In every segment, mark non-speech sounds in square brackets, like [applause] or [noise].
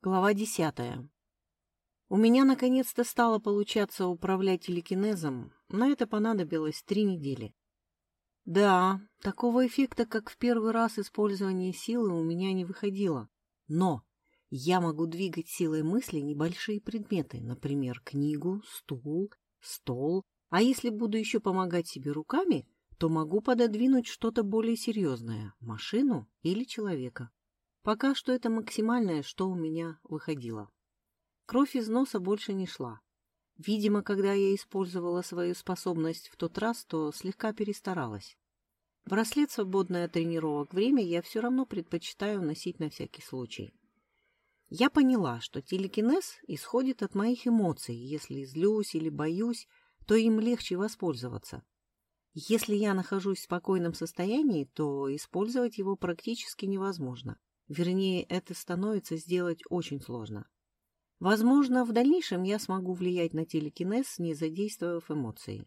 Глава десятая. У меня наконец-то стало получаться управлять телекинезом, но это понадобилось три недели. Да, такого эффекта, как в первый раз использования силы, у меня не выходило. Но я могу двигать силой мысли небольшие предметы, например, книгу, стул, стол. А если буду еще помогать себе руками, то могу пододвинуть что-то более серьезное – машину или человека. Пока что это максимальное, что у меня выходило. Кровь из носа больше не шла. Видимо, когда я использовала свою способность в тот раз, то слегка перестаралась. Браслет, свободное от тренировок время, я все равно предпочитаю носить на всякий случай. Я поняла, что телекинез исходит от моих эмоций. Если злюсь или боюсь, то им легче воспользоваться. Если я нахожусь в спокойном состоянии, то использовать его практически невозможно. Вернее, это становится сделать очень сложно. Возможно, в дальнейшем я смогу влиять на телекинез, не задействовав эмоции.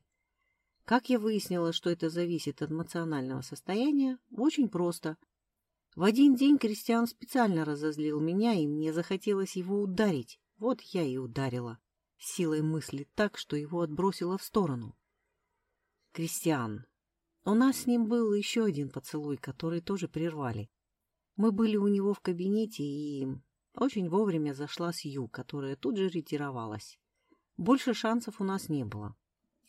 Как я выяснила, что это зависит от эмоционального состояния? Очень просто. В один день Кристиан специально разозлил меня, и мне захотелось его ударить. Вот я и ударила. Силой мысли так, что его отбросило в сторону. Кристиан. У нас с ним был еще один поцелуй, который тоже прервали. Мы были у него в кабинете, и очень вовремя зашла Сью, которая тут же ретировалась. Больше шансов у нас не было.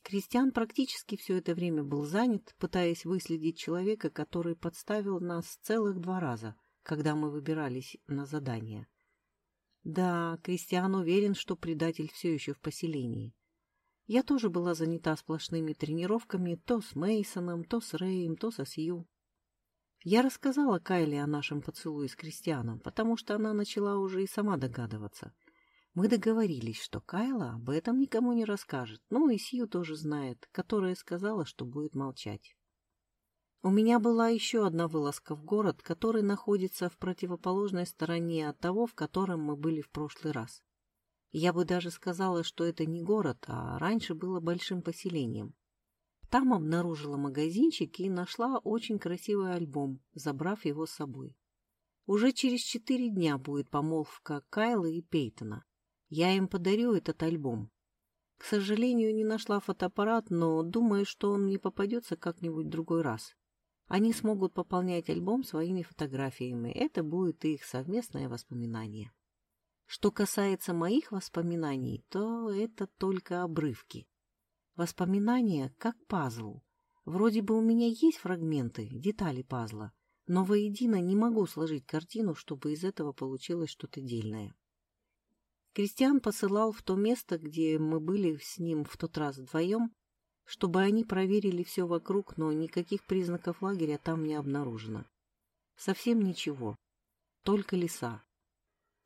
Кристиан практически все это время был занят, пытаясь выследить человека, который подставил нас целых два раза, когда мы выбирались на задание. Да, Кристиан уверен, что предатель все еще в поселении. Я тоже была занята сплошными тренировками то с Мейсоном, то с Рэем, то со Сью. Я рассказала Кайле о нашем поцелуе с Кристианом, потому что она начала уже и сама догадываться. Мы договорились, что Кайла об этом никому не расскажет, ну и Сью тоже знает, которая сказала, что будет молчать. У меня была еще одна вылазка в город, который находится в противоположной стороне от того, в котором мы были в прошлый раз. Я бы даже сказала, что это не город, а раньше было большим поселением. Там обнаружила магазинчик и нашла очень красивый альбом, забрав его с собой. Уже через четыре дня будет помолвка Кайла и Пейтона. Я им подарю этот альбом. К сожалению, не нашла фотоаппарат, но думаю, что он мне попадется как-нибудь другой раз. Они смогут пополнять альбом своими фотографиями. Это будет их совместное воспоминание. Что касается моих воспоминаний, то это только обрывки. Воспоминания как пазл. Вроде бы у меня есть фрагменты, детали пазла, но воедино не могу сложить картину, чтобы из этого получилось что-то дельное. Кристиан посылал в то место, где мы были с ним в тот раз вдвоем, чтобы они проверили все вокруг, но никаких признаков лагеря там не обнаружено. Совсем ничего. Только леса.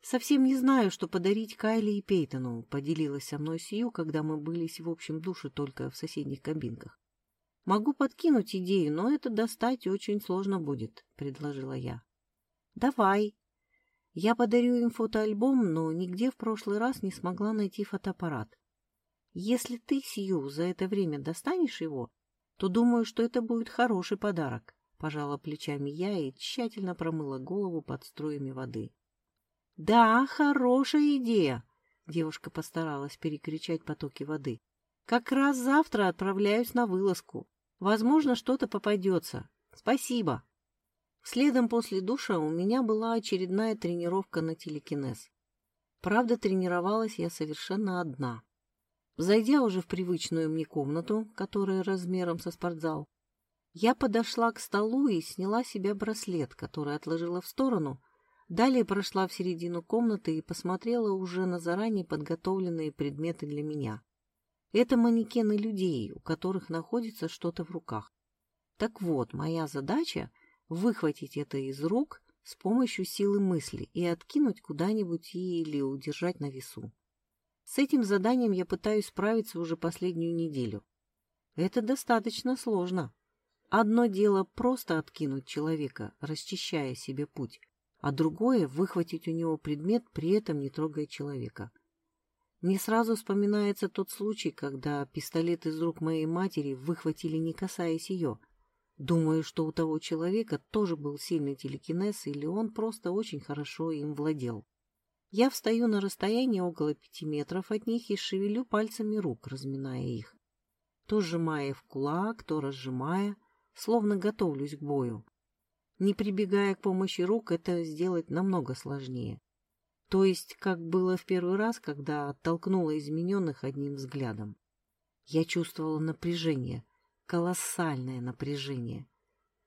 «Совсем не знаю, что подарить Кайли и Пейтону», — поделилась со мной Сью, когда мы былись в общем душе только в соседних кабинках. «Могу подкинуть идею, но это достать очень сложно будет», — предложила я. «Давай». Я подарю им фотоальбом, но нигде в прошлый раз не смогла найти фотоаппарат. Если ты, Сью, за это время достанешь его, то думаю, что это будет хороший подарок, — пожала плечами я и тщательно промыла голову под струями воды. «Да, хорошая идея!» Девушка постаралась перекричать потоки воды. «Как раз завтра отправляюсь на вылазку. Возможно, что-то попадется. Спасибо!» Следом после душа у меня была очередная тренировка на телекинез. Правда, тренировалась я совершенно одна. Зайдя уже в привычную мне комнату, которая размером со спортзал, я подошла к столу и сняла себе браслет, который отложила в сторону, Далее прошла в середину комнаты и посмотрела уже на заранее подготовленные предметы для меня. Это манекены людей, у которых находится что-то в руках. Так вот, моя задача — выхватить это из рук с помощью силы мысли и откинуть куда-нибудь или удержать на весу. С этим заданием я пытаюсь справиться уже последнюю неделю. Это достаточно сложно. Одно дело просто откинуть человека, расчищая себе путь, а другое — выхватить у него предмет, при этом не трогая человека. Мне сразу вспоминается тот случай, когда пистолет из рук моей матери выхватили, не касаясь ее. Думаю, что у того человека тоже был сильный телекинез, или он просто очень хорошо им владел. Я встаю на расстоянии около пяти метров от них и шевелю пальцами рук, разминая их. То сжимая в кулак, то разжимая, словно готовлюсь к бою. Не прибегая к помощи рук, это сделать намного сложнее. То есть, как было в первый раз, когда оттолкнула измененных одним взглядом. Я чувствовала напряжение, колоссальное напряжение.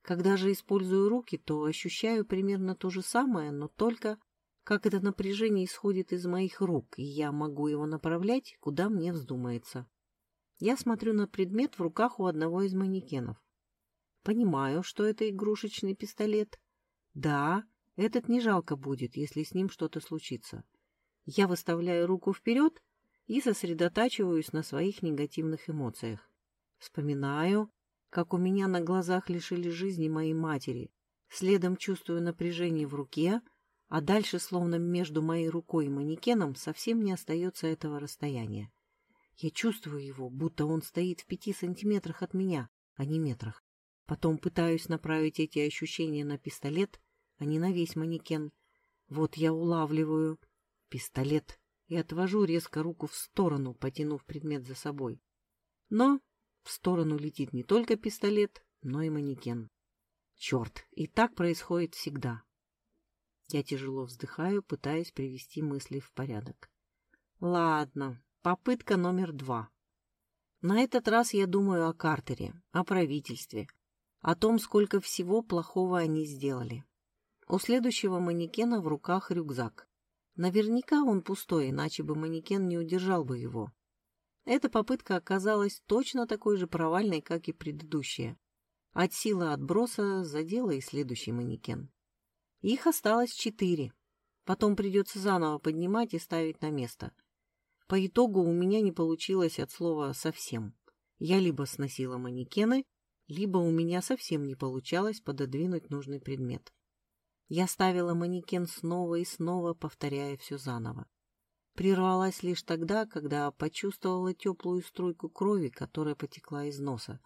Когда же использую руки, то ощущаю примерно то же самое, но только как это напряжение исходит из моих рук, и я могу его направлять, куда мне вздумается. Я смотрю на предмет в руках у одного из манекенов. Понимаю, что это игрушечный пистолет. Да, этот не жалко будет, если с ним что-то случится. Я выставляю руку вперед и сосредотачиваюсь на своих негативных эмоциях. Вспоминаю, как у меня на глазах лишили жизни моей матери. Следом чувствую напряжение в руке, а дальше, словно между моей рукой и манекеном, совсем не остается этого расстояния. Я чувствую его, будто он стоит в пяти сантиметрах от меня, а не метрах. Потом пытаюсь направить эти ощущения на пистолет, а не на весь манекен. Вот я улавливаю пистолет и отвожу резко руку в сторону, потянув предмет за собой. Но в сторону летит не только пистолет, но и манекен. Черт, и так происходит всегда. Я тяжело вздыхаю, пытаясь привести мысли в порядок. Ладно, попытка номер два. На этот раз я думаю о Картере, о правительстве, о том, сколько всего плохого они сделали. У следующего манекена в руках рюкзак. Наверняка он пустой, иначе бы манекен не удержал бы его. Эта попытка оказалась точно такой же провальной, как и предыдущая. От силы отброса задела и следующий манекен. Их осталось четыре. Потом придется заново поднимать и ставить на место. По итогу у меня не получилось от слова «совсем». Я либо сносила манекены, либо у меня совсем не получалось пододвинуть нужный предмет. Я ставила манекен снова и снова, повторяя все заново. Прервалась лишь тогда, когда почувствовала теплую струйку крови, которая потекла из носа.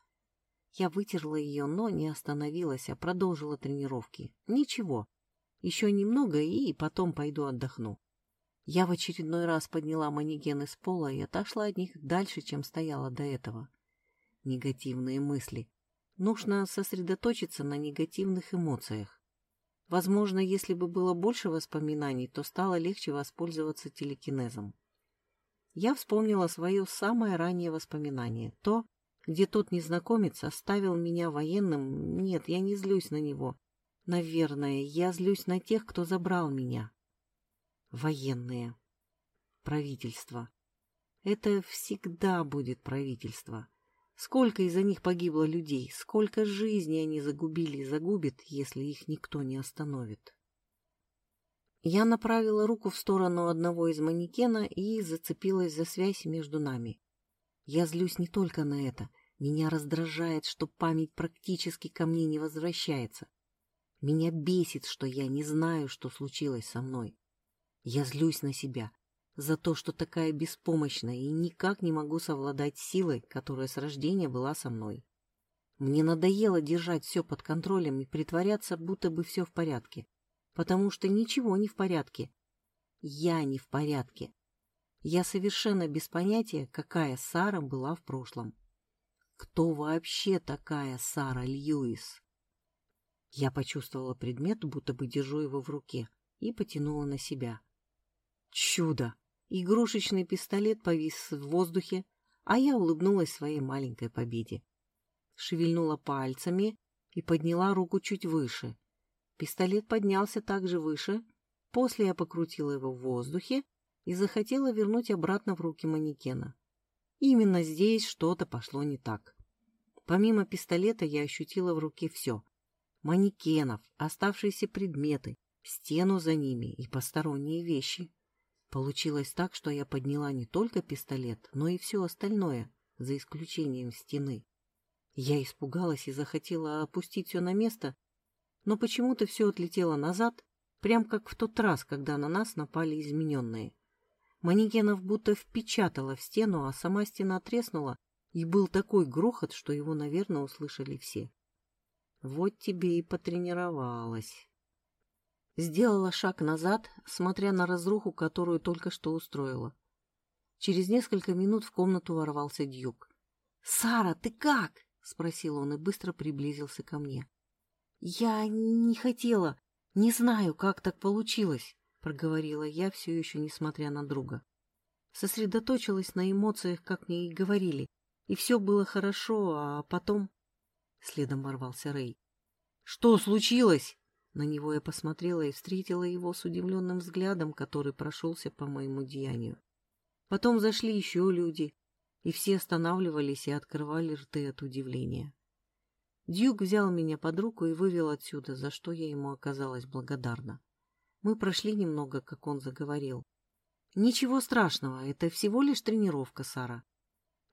Я вытерла ее, но не остановилась, а продолжила тренировки. Ничего, еще немного и потом пойду отдохну. Я в очередной раз подняла манекен из пола и отошла от них дальше, чем стояла до этого. Негативные мысли. Нужно сосредоточиться на негативных эмоциях. Возможно, если бы было больше воспоминаний, то стало легче воспользоваться телекинезом. Я вспомнила свое самое раннее воспоминание, то, где тот незнакомец оставил меня военным. Нет, я не злюсь на него. Наверное, я злюсь на тех, кто забрал меня. Военные. Правительство. Это всегда будет правительство. Сколько из-за них погибло людей, сколько жизней они загубили и загубят, если их никто не остановит. Я направила руку в сторону одного из манекена и зацепилась за связь между нами. Я злюсь не только на это. Меня раздражает, что память практически ко мне не возвращается. Меня бесит, что я не знаю, что случилось со мной. Я злюсь на себя, за то, что такая беспомощная и никак не могу совладать силой, которая с рождения была со мной. Мне надоело держать все под контролем и притворяться, будто бы все в порядке, потому что ничего не в порядке. Я не в порядке. Я совершенно без понятия, какая Сара была в прошлом. Кто вообще такая Сара Льюис? Я почувствовала предмет, будто бы держу его в руке, и потянула на себя. Чудо! Игрушечный пистолет повис в воздухе, а я улыбнулась своей маленькой победе. Шевельнула пальцами и подняла руку чуть выше. Пистолет поднялся также выше. После я покрутила его в воздухе и захотела вернуть обратно в руки манекена. Именно здесь что-то пошло не так. Помимо пистолета я ощутила в руке все. Манекенов, оставшиеся предметы, стену за ними и посторонние вещи. Получилось так, что я подняла не только пистолет, но и все остальное, за исключением стены. Я испугалась и захотела опустить все на место, но почему-то все отлетело назад, прям как в тот раз, когда на нас напали измененные. Манекенов будто впечатала в стену, а сама стена треснула, и был такой грохот, что его, наверное, услышали все. Вот тебе и потренировалась. Сделала шаг назад, смотря на разруху, которую только что устроила. Через несколько минут в комнату ворвался Дьюк. «Сара, ты как?» — спросил он и быстро приблизился ко мне. «Я не хотела, не знаю, как так получилось», — проговорила я, все еще несмотря на друга. Сосредоточилась на эмоциях, как мне и говорили, и все было хорошо, а потом... Следом ворвался Рэй. «Что случилось?» На него я посмотрела и встретила его с удивленным взглядом, который прошелся по моему деянию. Потом зашли еще люди, и все останавливались и открывали рты от удивления. Дьюк взял меня под руку и вывел отсюда, за что я ему оказалась благодарна. Мы прошли немного, как он заговорил. «Ничего страшного, это всего лишь тренировка, Сара.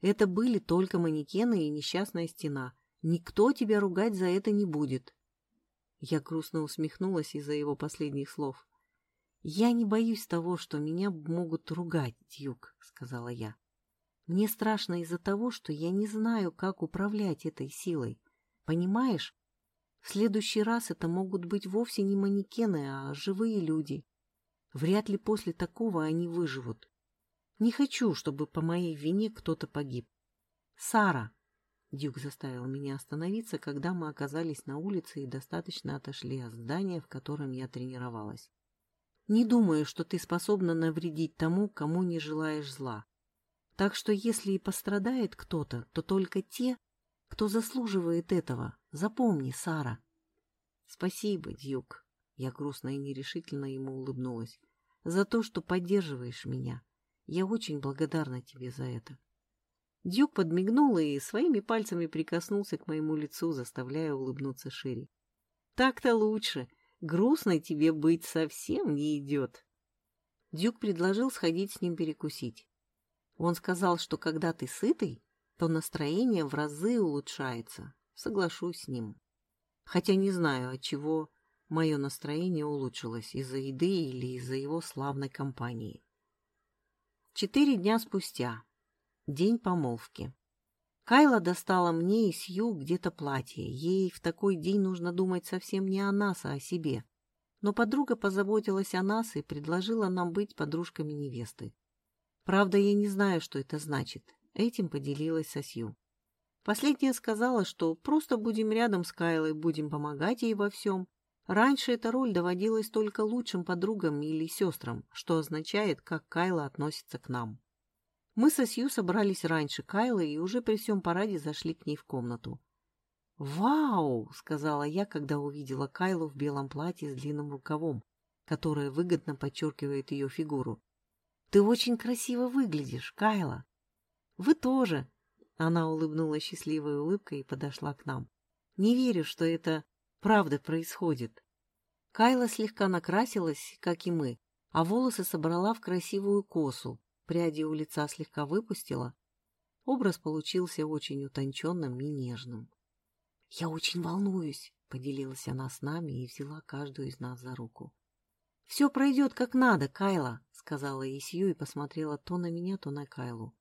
Это были только манекены и несчастная стена. Никто тебя ругать за это не будет. Я грустно усмехнулась из-за его последних слов. «Я не боюсь того, что меня могут ругать, Дьюк», — сказала я. «Мне страшно из-за того, что я не знаю, как управлять этой силой. Понимаешь? В следующий раз это могут быть вовсе не манекены, а живые люди. Вряд ли после такого они выживут. Не хочу, чтобы по моей вине кто-то погиб. Сара, Дюк заставил меня остановиться, когда мы оказались на улице и достаточно отошли от здания, в котором я тренировалась. Не думаю, что ты способна навредить тому, кому не желаешь зла. Так что если и пострадает кто-то, то только те, кто заслуживает этого. Запомни, Сара. Спасибо, Дюк. Я грустно и нерешительно ему улыбнулась. За то, что поддерживаешь меня. Я очень благодарна тебе за это. Дюк подмигнул и своими пальцами прикоснулся к моему лицу, заставляя улыбнуться шире. «Так-то лучше. Грустно тебе быть совсем не идет». Дюк предложил сходить с ним перекусить. Он сказал, что когда ты сытый, то настроение в разы улучшается. Соглашусь с ним. Хотя не знаю, от чего мое настроение улучшилось, из-за еды или из-за его славной компании. Четыре дня спустя День помолвки. Кайла достала мне и Сью где-то платье. Ей в такой день нужно думать совсем не о нас, а о себе. Но подруга позаботилась о нас и предложила нам быть подружками невесты. Правда, я не знаю, что это значит. Этим поделилась со Сью. Последняя сказала, что просто будем рядом с Кайлой, будем помогать ей во всем. Раньше эта роль доводилась только лучшим подругам или сестрам, что означает, как Кайла относится к нам. Мы со Сью собрались раньше Кайлы и уже при всем параде зашли к ней в комнату. «Вау!» — сказала я, когда увидела Кайлу в белом платье с длинным рукавом, которое выгодно подчеркивает ее фигуру. «Ты очень красиво выглядишь, Кайла!» «Вы тоже!» — она улыбнулась счастливой улыбкой и подошла к нам. «Не верю, что это правда происходит». Кайла слегка накрасилась, как и мы, а волосы собрала в красивую косу, пряди у лица слегка выпустила. Образ получился очень утонченным и нежным. «Я очень волнуюсь», — поделилась она с нами и взяла каждую из нас за руку. «Все пройдет как надо, Кайла», — сказала Исью и посмотрела то на меня, то на Кайлу.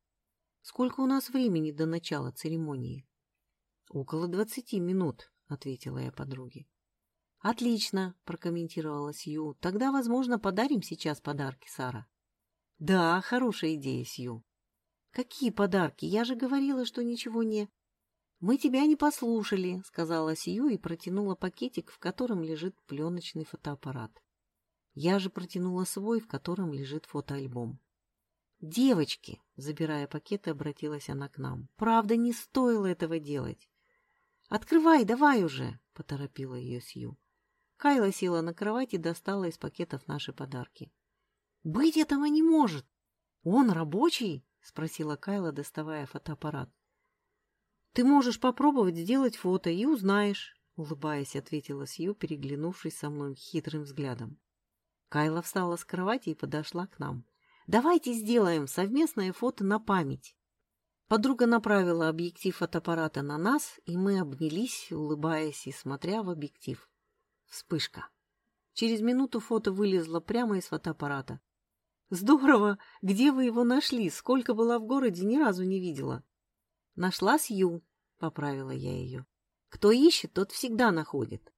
«Сколько у нас времени до начала церемонии?» «Около двадцати минут», — ответила я подруге. «Отлично», — прокомментировала Сью. «Тогда, возможно, подарим сейчас подарки, Сара». Да, хорошая идея, Сью. Какие подарки? Я же говорила, что ничего не... Мы тебя не послушали, сказала Сью и протянула пакетик, в котором лежит пленочный фотоаппарат. Я же протянула свой, в котором лежит фотоальбом. «Девочки!» — забирая пакеты, обратилась она к нам. «Правда, не стоило этого делать!» «Открывай, давай уже!» — поторопила ее Сью. Кайла села на кровать и достала из пакетов наши подарки. «Быть этого не может! Он рабочий?» — спросила Кайла, доставая фотоаппарат. «Ты можешь попробовать сделать фото и узнаешь», — улыбаясь, ответила Сью, переглянувшись со мной хитрым взглядом. Кайла встала с кровати и подошла к нам. «Давайте сделаем совместное фото на память». Подруга направила объектив фотоаппарата на нас, и мы обнялись, улыбаясь и смотря в объектив. Вспышка. Через минуту фото вылезло прямо из фотоаппарата. Здорово! Где вы его нашли? Сколько была в городе, ни разу не видела. Нашла Сью, поправила я ее. Кто ищет, тот всегда находит.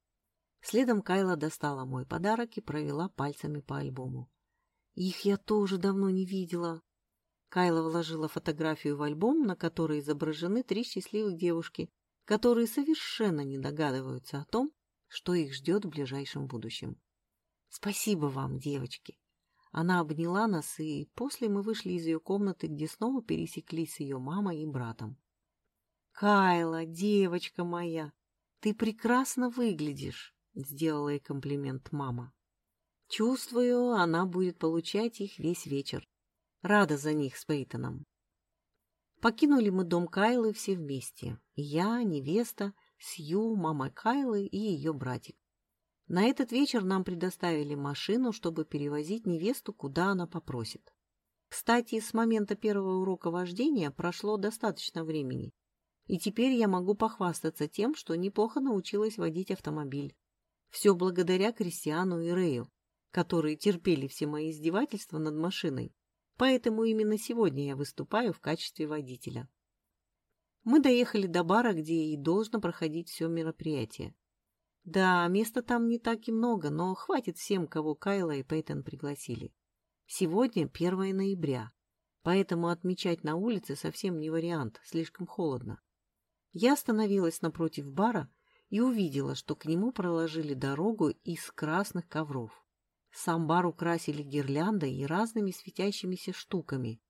Следом Кайла достала мой подарок и провела пальцами по альбому. Их я тоже давно не видела. Кайла вложила фотографию в альбом, на которой изображены три счастливых девушки, которые совершенно не догадываются о том, что их ждет в ближайшем будущем. Спасибо вам, девочки. Она обняла нас, и после мы вышли из ее комнаты, где снова пересеклись с ее мамой и братом. «Кайла, девочка моя, ты прекрасно выглядишь», — сделала ей комплимент мама. Чувствую, она будет получать их весь вечер. Рада за них с Пейтоном. Покинули мы дом Кайлы все вместе. Я, невеста, Сью, мама Кайлы и ее братик. На этот вечер нам предоставили машину, чтобы перевозить невесту, куда она попросит. Кстати, с момента первого урока вождения прошло достаточно времени, и теперь я могу похвастаться тем, что неплохо научилась водить автомобиль. Все благодаря Кристиану и Рэю, которые терпели все мои издевательства над машиной, поэтому именно сегодня я выступаю в качестве водителя. Мы доехали до бара, где и должно проходить все мероприятие. Да, места там не так и много, но хватит всем, кого Кайла и Пейтон пригласили. Сегодня 1 ноября, поэтому отмечать на улице совсем не вариант, слишком холодно. Я остановилась напротив бара и увидела, что к нему проложили дорогу из красных ковров. Сам бар украсили гирляндой и разными светящимися штуками.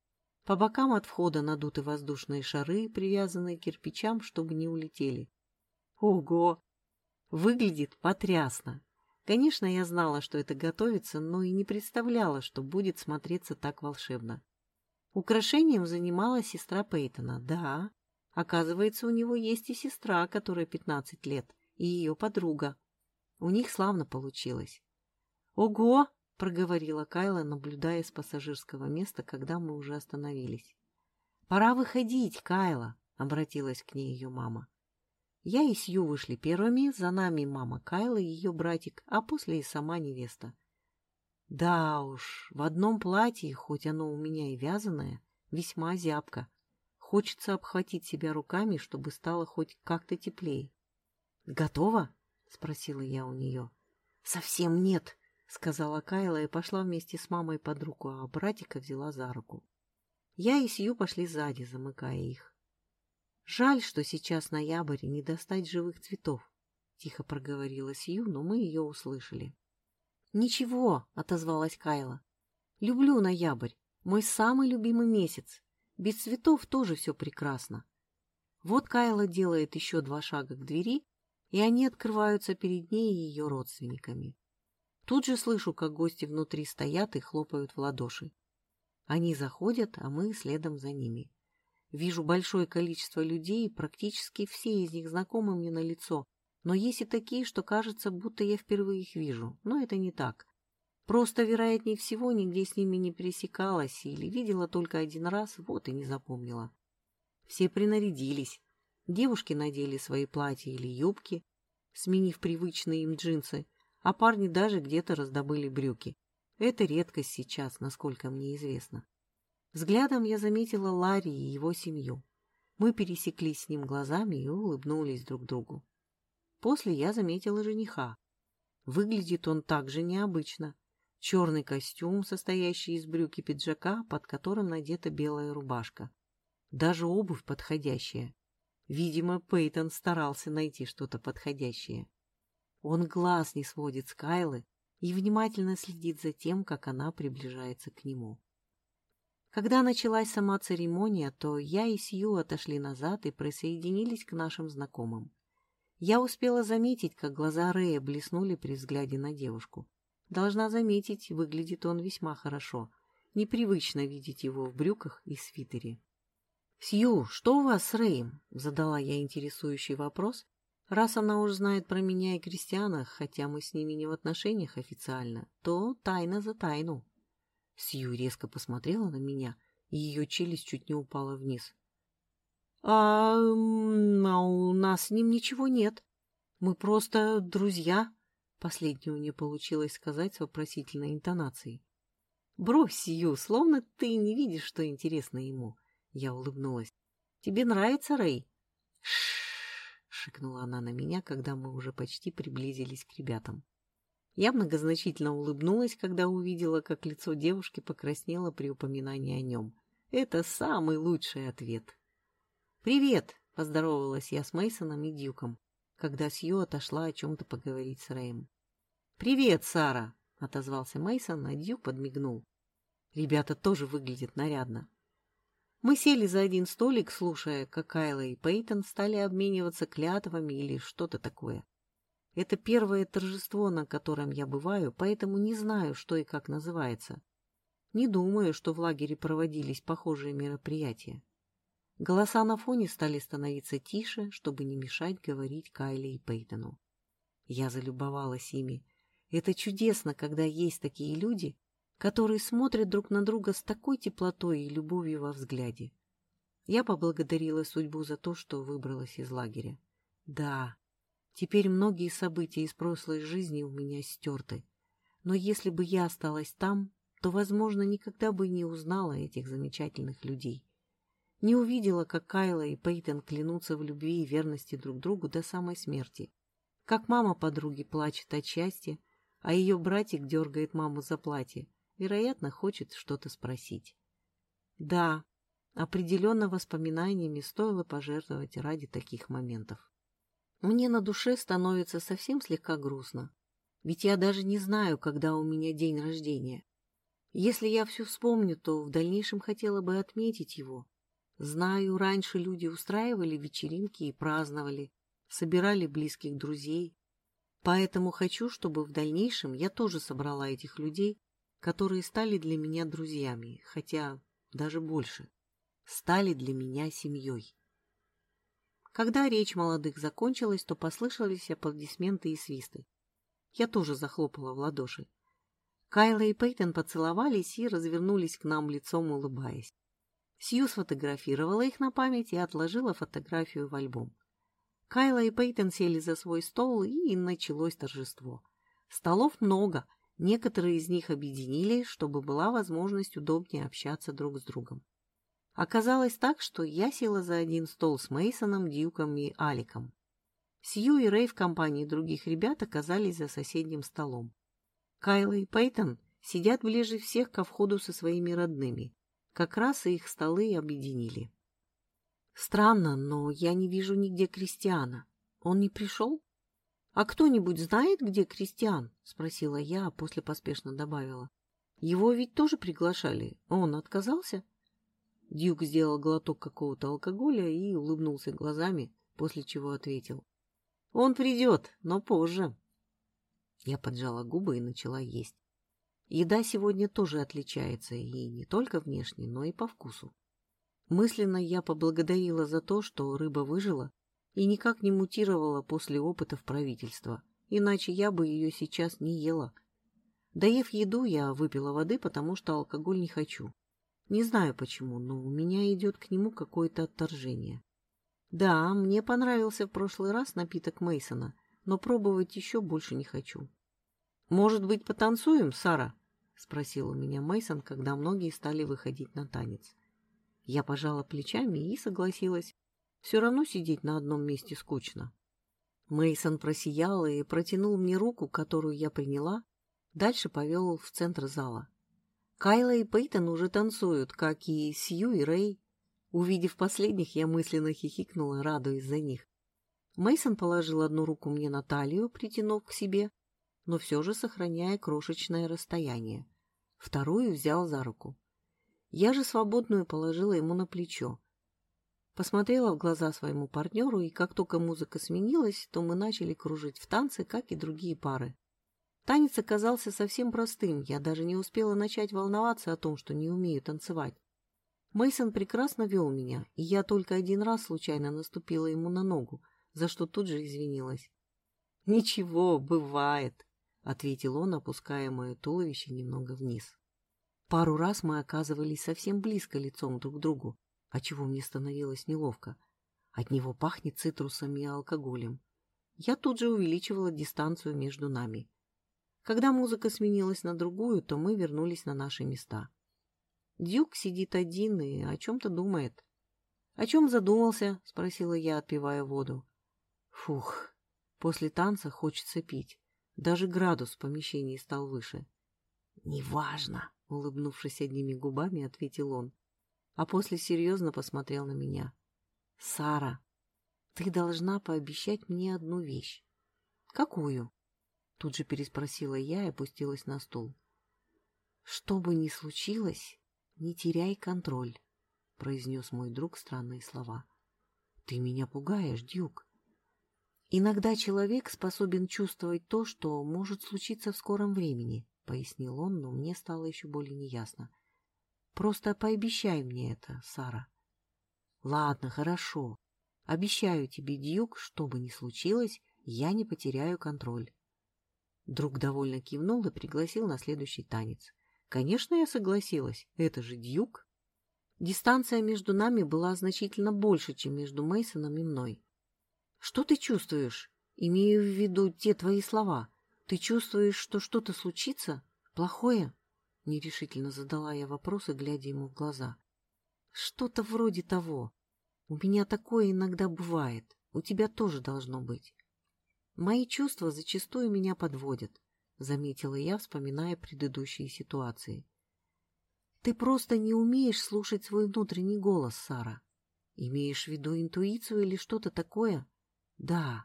По бокам от входа надуты воздушные шары, привязанные к кирпичам, чтобы не улетели. Ого! Выглядит потрясно. Конечно, я знала, что это готовится, но и не представляла, что будет смотреться так волшебно. Украшением занималась сестра Пейтона. Да, оказывается, у него есть и сестра, которая 15 лет, и ее подруга. У них славно получилось. «Ого!» — проговорила Кайла, наблюдая с пассажирского места, когда мы уже остановились. «Пора выходить, Кайла!» — обратилась к ней ее мама. Я и Сью вышли первыми, за нами мама Кайла и ее братик, а после и сама невеста. Да уж, в одном платье, хоть оно у меня и вязаное, весьма зябко. Хочется обхватить себя руками, чтобы стало хоть как-то теплее. «Готова?» — спросила я у нее. «Совсем нет», — сказала Кайла и пошла вместе с мамой под руку, а братика взяла за руку. Я и Сью пошли сзади, замыкая их. Жаль, что сейчас ноябрь не достать живых цветов, — тихо проговорила Сью, но мы ее услышали. — Ничего, — отозвалась Кайла. — Люблю ноябрь, мой самый любимый месяц. Без цветов тоже все прекрасно. Вот Кайла делает еще два шага к двери, и они открываются перед ней и ее родственниками. Тут же слышу, как гости внутри стоят и хлопают в ладоши. Они заходят, а мы следом за ними. Вижу большое количество людей, практически все из них знакомы мне на лицо, но есть и такие, что кажется, будто я впервые их вижу, но это не так. Просто, вероятнее всего, нигде с ними не пересекалась или видела только один раз, вот и не запомнила. Все принарядились. Девушки надели свои платья или юбки, сменив привычные им джинсы, а парни даже где-то раздобыли брюки. Это редкость сейчас, насколько мне известно. Взглядом я заметила Ларри и его семью. Мы пересеклись с ним глазами и улыбнулись друг другу. После я заметила жениха. Выглядит он также необычно. Черный костюм, состоящий из брюк и пиджака, под которым надета белая рубашка. Даже обувь подходящая. Видимо, Пейтон старался найти что-то подходящее. Он глаз не сводит с Кайлы и внимательно следит за тем, как она приближается к нему. Когда началась сама церемония, то я и Сью отошли назад и присоединились к нашим знакомым. Я успела заметить, как глаза Рэя блеснули при взгляде на девушку. Должна заметить, выглядит он весьма хорошо. Непривычно видеть его в брюках и свитере. «Сью, что у вас с Рэем?» — задала я интересующий вопрос, раз она уж знает про меня и Кристиана, хотя мы с ними не в отношениях официально, то тайна за тайну. Сью резко посмотрела на меня, и ее челюсть чуть не упала вниз. «А, а у нас с ним ничего нет. Мы просто друзья», — последнее у нее получилось сказать с вопросительной интонацией. «Брось, Сью, словно ты не видишь, что интересно ему», — я улыбнулась. «Тебе нравится Рэй?» шикнула она на меня, когда мы уже почти приблизились к ребятам. Я многозначительно улыбнулась, когда увидела, как лицо девушки покраснело при упоминании о нем. Это самый лучший ответ. «Привет!» — поздоровалась я с Мейсоном и Дюком, когда Сью отошла о чем-то поговорить с Рэем. «Привет, Сара!» — отозвался Мейсон, а Дюк подмигнул. Ребята тоже выглядят нарядно. Мы сели за один столик, слушая, как Кайла и Пейтон стали обмениваться клятвами или что-то такое. Это первое торжество, на котором я бываю, поэтому не знаю, что и как называется. Не думаю, что в лагере проводились похожие мероприятия. Голоса на фоне стали становиться тише, чтобы не мешать говорить Кайле и Пейтону. Я залюбовалась ими. Это чудесно, когда есть такие люди, которые смотрят друг на друга с такой теплотой и любовью во взгляде. Я поблагодарила судьбу за то, что выбралась из лагеря. Да, теперь многие события из прошлой жизни у меня стерты. Но если бы я осталась там, то, возможно, никогда бы не узнала этих замечательных людей. Не увидела, как Кайла и Пейтон клянутся в любви и верности друг другу до самой смерти. Как мама подруги плачет от счастья, а ее братик дергает маму за платье, вероятно, хочет что-то спросить. Да, определенно воспоминаниями стоило пожертвовать ради таких моментов. Мне на душе становится совсем слегка грустно, ведь я даже не знаю, когда у меня день рождения. Если я все вспомню, то в дальнейшем хотела бы отметить его. Знаю, раньше люди устраивали вечеринки и праздновали, собирали близких друзей. Поэтому хочу, чтобы в дальнейшем я тоже собрала этих людей которые стали для меня друзьями, хотя даже больше, стали для меня семьей. Когда речь молодых закончилась, то послышались аплодисменты и свисты. Я тоже захлопала в ладоши. Кайла и Пейтон поцеловались и развернулись к нам лицом, улыбаясь. Сью сфотографировала их на память и отложила фотографию в альбом. Кайла и Пейтон сели за свой стол, и началось торжество. Столов много — Некоторые из них объединили, чтобы была возможность удобнее общаться друг с другом. Оказалось так, что я села за один стол с Мейсоном, Дьюком и Аликом. Сью и Рэй в компании других ребят оказались за соседним столом. Кайла и Пейтон сидят ближе всех ко входу со своими родными. Как раз и их столы объединили. Странно, но я не вижу нигде Кристиана. Он не пришел? «А кто-нибудь знает, где Кристиан?» — спросила я, а после поспешно добавила. «Его ведь тоже приглашали. Он отказался?» Дюк сделал глоток какого-то алкоголя и улыбнулся глазами, после чего ответил. «Он придет, но позже». Я поджала губы и начала есть. Еда сегодня тоже отличается, и не только внешне, но и по вкусу. Мысленно я поблагодарила за то, что рыба выжила, и никак не мутировала после опытов правительства, иначе я бы ее сейчас не ела. Доев еду, я выпила воды, потому что алкоголь не хочу. Не знаю почему, но у меня идет к нему какое-то отторжение. Да, мне понравился в прошлый раз напиток Мейсона, но пробовать еще больше не хочу. Может быть, потанцуем, Сара? спросил у меня Мейсон, когда многие стали выходить на танец. Я пожала плечами и согласилась, все равно сидеть на одном месте скучно. Мейсон просиял и протянул мне руку, которую я приняла, дальше повел в центр зала. Кайла и Пейтон уже танцуют, как и Сью и Рэй. Увидев последних, я мысленно хихикнула, радуясь за них. Мейсон положил одну руку мне на талию, притянув к себе, но все же сохраняя крошечное расстояние. Вторую взял за руку. Я же свободную положила ему на плечо, Посмотрела в глаза своему партнеру, и как только музыка сменилась, то мы начали кружить в танце, как и другие пары. Танец оказался совсем простым, я даже не успела начать волноваться о том, что не умею танцевать. Мейсон прекрасно вел меня, и я только один раз случайно наступила ему на ногу, за что тут же извинилась. «Ничего, бывает», — ответил он, опуская мое туловище немного вниз. Пару раз мы оказывались совсем близко лицом друг к другу, а чего мне становилось неловко. От него пахнет цитрусами и алкоголем. Я тут же увеличивала дистанцию между нами. Когда музыка сменилась на другую, то мы вернулись на наши места. Дюк сидит один и о чем-то думает. — О чем задумался? — спросила я, отпивая воду. Фух, после танца хочется пить. Даже градус в помещении стал выше. «Неважно», — улыбнувшись одними губами, ответил он, а после серьезно посмотрел на меня. «Сара, ты должна пообещать мне одну вещь». «Какую?» — тут же переспросила я и опустилась на стул. «Что бы ни случилось, не теряй контроль», — произнес мой друг странные слова. «Ты меня пугаешь, Дюк». «Иногда человек способен чувствовать то, что может случиться в скором времени», — пояснил он, но мне стало еще более неясно. «Просто пообещай мне это, Сара». «Ладно, хорошо. Обещаю тебе, Дьюк, что бы ни случилось, я не потеряю контроль». Друг довольно кивнул и пригласил на следующий танец. Конечно, я согласилась. Это же Дьюк. Дистанция между нами была значительно больше, чем между Мейсоном и мной. Что ты чувствуешь? Имею в виду те твои слова. Ты чувствуешь, что что-то случится? Плохое? Нерешительно задала я вопросы, глядя ему в глаза. Что-то вроде того. У меня такое иногда бывает. У тебя тоже должно быть. Мои чувства зачастую меня подводят заметила я, вспоминая предыдущие ситуации. Ты просто не умеешь слушать свой внутренний голос, Сара. Имеешь в виду интуицию или что-то такое? Да.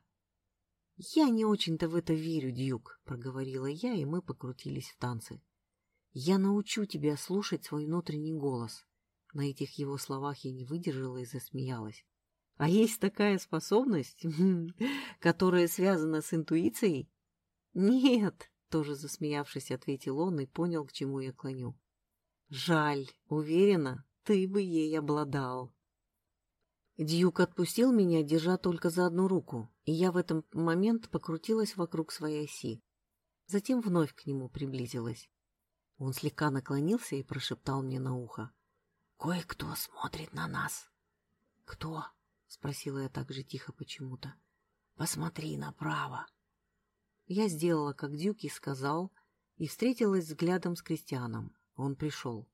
Я не очень-то в это верю, Дьюк, проговорила я, и мы покрутились в танце. Я научу тебя слушать свой внутренний голос. На этих его словах я не выдержала и засмеялась. А есть такая способность, [laughs] которая связана с интуицией? Нет, тоже засмеявшись, ответил он и понял, к чему я клоню. «Жаль, уверена, ты бы ей обладал». Дьюк отпустил меня, держа только за одну руку, и я в этот момент покрутилась вокруг своей оси. Затем вновь к нему приблизилась. Он слегка наклонился и прошептал мне на ухо. «Кое-кто смотрит на нас». «Кто?» — спросила я так же тихо почему-то. «Посмотри направо». Я сделала, как Дюки сказал, и встретилась взглядом с Кристианом. Он пришел.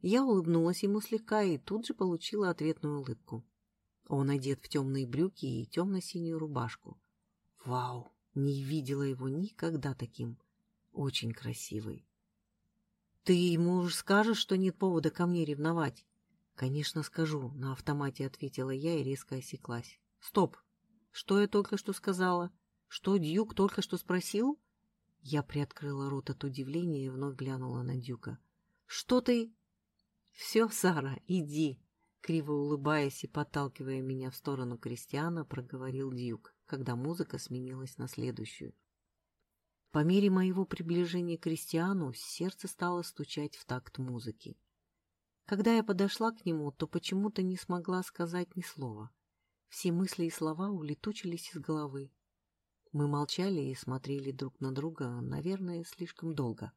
Я улыбнулась ему слегка и тут же получила ответную улыбку. Он одет в темные брюки и темно-синюю рубашку. Вау! Не видела его никогда таким. Очень красивый. «Ты ему скажешь, что нет повода ко мне ревновать?» «Конечно, скажу», — на автомате ответила я и резко осеклась. «Стоп! Что я только что сказала?» Что Дьюк только что спросил? Я приоткрыла рот от удивления и вновь глянула на Дюка. Что ты... Все, Сара, иди. Криво улыбаясь и подталкивая меня в сторону Кристиана, проговорил Дьюк, когда музыка сменилась на следующую. По мере моего приближения к Кристиану сердце стало стучать в такт музыки. Когда я подошла к нему, то почему-то не смогла сказать ни слова. Все мысли и слова улетучились из головы. Мы молчали и смотрели друг на друга, наверное, слишком долго.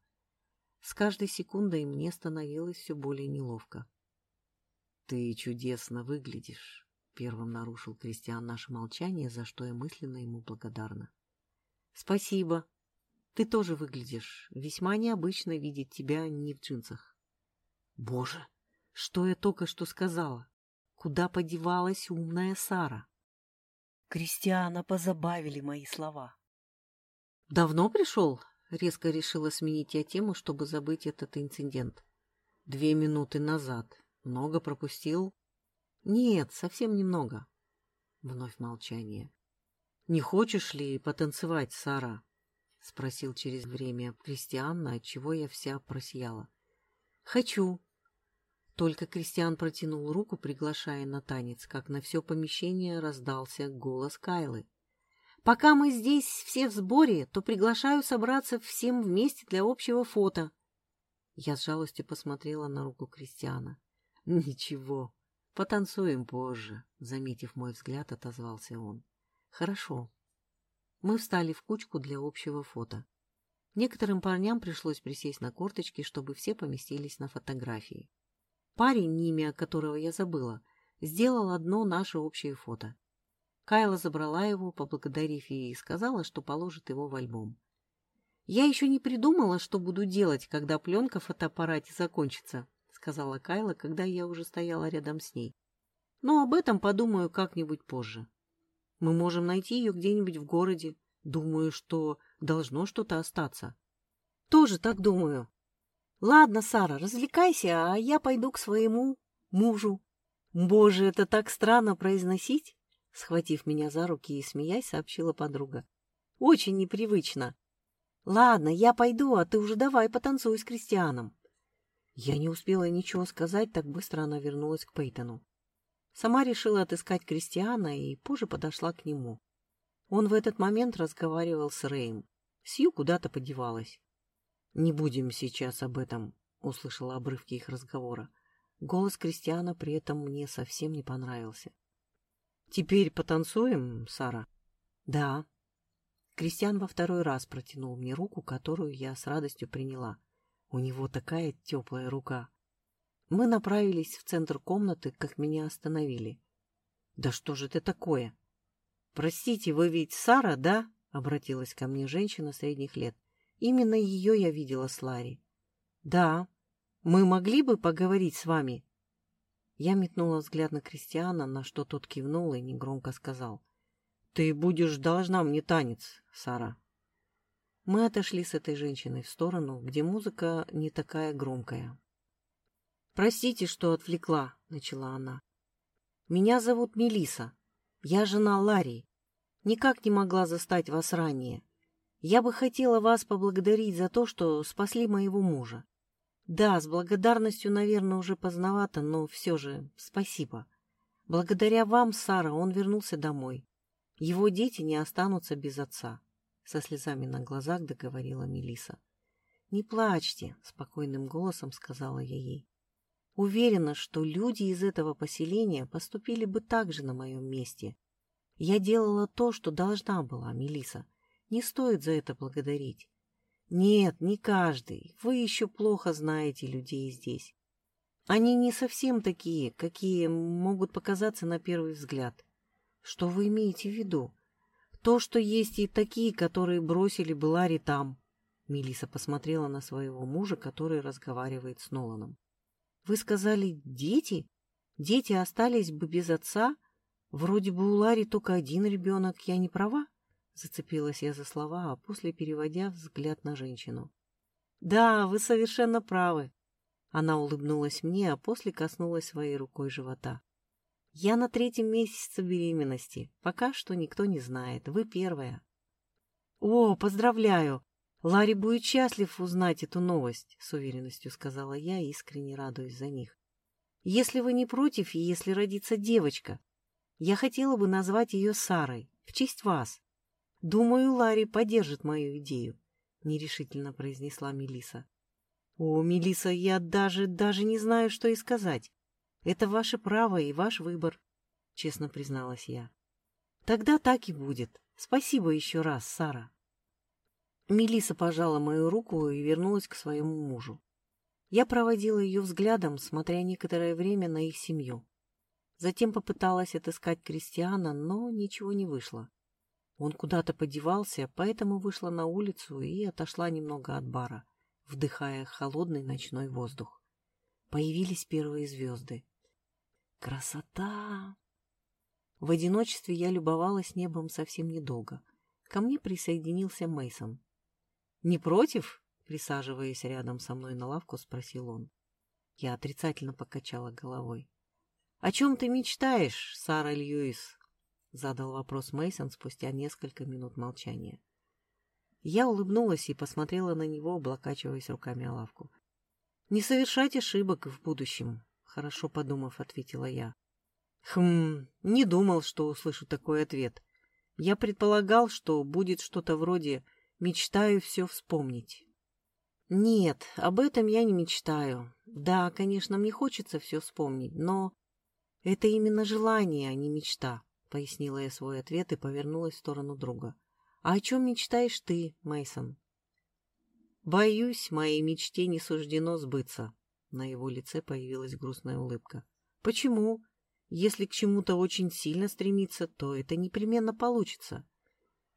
С каждой секундой мне становилось все более неловко. «Ты чудесно выглядишь», — первым нарушил Кристиан наше молчание, за что я мысленно ему благодарна. «Спасибо. Ты тоже выглядишь. Весьма необычно видеть тебя не в джинсах». «Боже, что я только что сказала? Куда подевалась умная Сара?» Кристиана позабавили мои слова. «Давно пришел?» — резко решила сменить я тему, чтобы забыть этот инцидент. «Две минуты назад. Много пропустил?» «Нет, совсем немного». Вновь молчание. «Не хочешь ли потанцевать, Сара?» — спросил через время Кристиан, отчего я вся просияла. «Хочу», только Кристиан протянул руку, приглашая на танец, как на все помещение раздался голос Кайлы. «Пока мы здесь все в сборе, то приглашаю собраться всем вместе для общего фото». Я с жалостью посмотрела на руку Кристиана. «Ничего, потанцуем позже», — заметив мой взгляд, отозвался он. «Хорошо». Мы встали в кучку для общего фото. Некоторым парням пришлось присесть на корточки, чтобы все поместились на фотографии. Парень, имя которого я забыла, сделал одно наше общее фото. Кайла забрала его, поблагодарив ей, и сказала, что положит его в альбом. «Я еще не придумала, что буду делать, когда пленка в фотоаппарате закончится», — сказала Кайла, когда я уже стояла рядом с ней. «Но об этом подумаю как-нибудь позже». Мы можем найти ее где-нибудь в городе. Думаю, что должно что-то остаться. Тоже так думаю. Ладно, Сара, развлекайся, а я пойду к своему мужу. Боже, это так странно произносить, схватив меня за руки и смеясь, сообщила подруга. Очень непривычно. Ладно, я пойду, а ты уже давай потанцуй с Кристианом. Я не успела ничего сказать, так быстро она вернулась к Пейтону. Сама решила отыскать Кристиана и позже подошла к нему. Он в этот момент разговаривал с Рэем. Сью куда-то подевалась. «Не будем сейчас об этом», — услышала обрывки их разговора. Голос Кристиана при этом мне совсем не понравился. «Теперь потанцуем, Сара?» «Да». Кристиан во второй раз протянул мне руку, которую я с радостью приняла. У него такая теплая рука. Мы направились в центр комнаты, как меня остановили. «Да что же это такое?» «Простите, вы ведь Сара, да?» — обратилась ко мне женщина средних лет. «Именно ее я видела с Ларри». «Да. Мы могли бы поговорить с вами?» Я метнула взгляд на Кристиана, на что тот кивнул и негромко сказал. «Ты будешь должна мне танец, Сара». Мы отошли с этой женщиной в сторону, где музыка не такая громкая. «Простите, что отвлекла», — начала она. «Меня зовут Мелиса. Я жена Ларри. Никак не могла застать вас ранее. Я бы хотела вас поблагодарить за то, что спасли моего мужа. Да, с благодарностью, наверное, уже поздновато, но все же спасибо. Благодаря вам, Сара, он вернулся домой. Его дети не останутся без отца со слезами на глазах договорила Мелиса. Не плачьте, спокойным голосом сказала я ей. Уверена, что люди из этого поселения поступили бы так же на моем месте. Я делала то, что должна была, Мелиса. Не стоит за это благодарить. Нет, не каждый. Вы еще плохо знаете людей здесь. Они не совсем такие, какие могут показаться на первый взгляд. Что вы имеете в виду? То, что есть и такие, которые бросили бы Ларри там. Мелиса посмотрела на своего мужа, который разговаривает с Ноланом. Вы сказали «дети»? Дети остались бы без отца? Вроде бы у Ларри только один ребенок, я не права? Зацепилась я за слова, а после переводя взгляд на женщину. Да, вы совершенно правы. Она улыбнулась мне, а после коснулась своей рукой живота. Я на третьем месяце беременности. Пока что никто не знает. Вы первая. О, поздравляю! Ларри будет счастлив узнать эту новость, с уверенностью сказала я, искренне радуясь за них. Если вы не против, и если родится девочка, я хотела бы назвать ее Сарой, в честь вас. Думаю, Ларри поддержит мою идею, нерешительно произнесла Мелиса. О, Мелиса, я даже даже не знаю, что и сказать. Это ваше право и ваш выбор, — честно призналась я. Тогда так и будет. Спасибо еще раз, Сара. Мелиса пожала мою руку и вернулась к своему мужу. Я проводила ее взглядом, смотря некоторое время на их семью. Затем попыталась отыскать Кристиана, но ничего не вышло. Он куда-то подевался, поэтому вышла на улицу и отошла немного от бара, вдыхая холодный ночной воздух. Появились первые звезды. Красота! В одиночестве я любовалась небом совсем недолго. Ко мне присоединился Мейсон. Не против? Присаживаясь рядом со мной на лавку, спросил он. Я отрицательно покачала головой. О чем ты мечтаешь, Сара Льюис? Задал вопрос Мейсон спустя несколько минут молчания. Я улыбнулась и посмотрела на него, облокачиваясь руками о лавку. Не совершать ошибок в будущем, хорошо подумав, ответила я. Хм, не думал, что услышу такой ответ. Я предполагал, что будет что-то вроде «мечтаю все вспомнить». Нет, об этом я не мечтаю. Да, конечно, мне хочется все вспомнить, но это именно желание, а не мечта, пояснила я свой ответ и повернулась в сторону друга. А о чем мечтаешь ты, Мейсон? Боюсь, моей мечте не суждено сбыться, на его лице появилась грустная улыбка. «Почему? Если к чему-то очень сильно стремиться, то это непременно получится».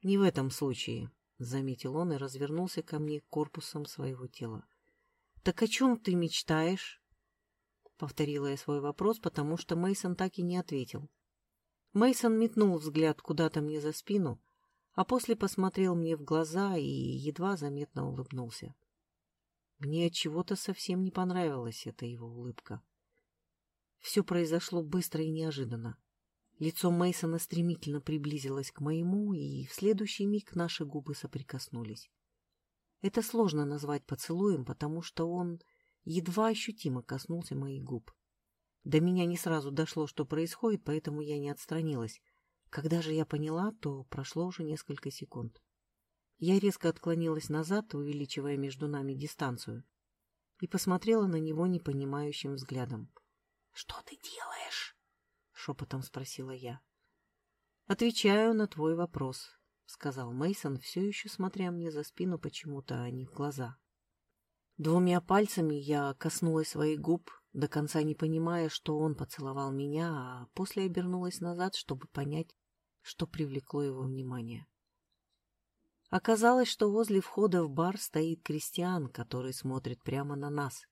«Не в этом случае», — заметил он и развернулся ко мне корпусом своего тела. «Так о чем ты мечтаешь?» Повторила я свой вопрос, потому что Мейсон так и не ответил. Мейсон метнул взгляд куда-то мне за спину, а после посмотрел мне в глаза и едва заметно улыбнулся. Мне от чего-то совсем не понравилась эта его улыбка. Все произошло быстро и неожиданно. Лицо Мейсона стремительно приблизилось к моему, и в следующий миг наши губы соприкоснулись. Это сложно назвать поцелуем, потому что он едва ощутимо коснулся моих губ. До меня не сразу дошло, что происходит, поэтому я не отстранилась. Когда же я поняла, то прошло уже несколько секунд. Я резко отклонилась назад, увеличивая между нами дистанцию, и посмотрела на него непонимающим взглядом. — Что ты делаешь? — шепотом спросила я. — Отвечаю на твой вопрос, — сказал Мейсон, все еще смотря мне за спину почему-то, а не в глаза. Двумя пальцами я коснулась своих губ, до конца не понимая, что он поцеловал меня, а после обернулась назад, чтобы понять, что привлекло его внимание. Оказалось, что возле входа в бар стоит крестьян, который смотрит прямо на нас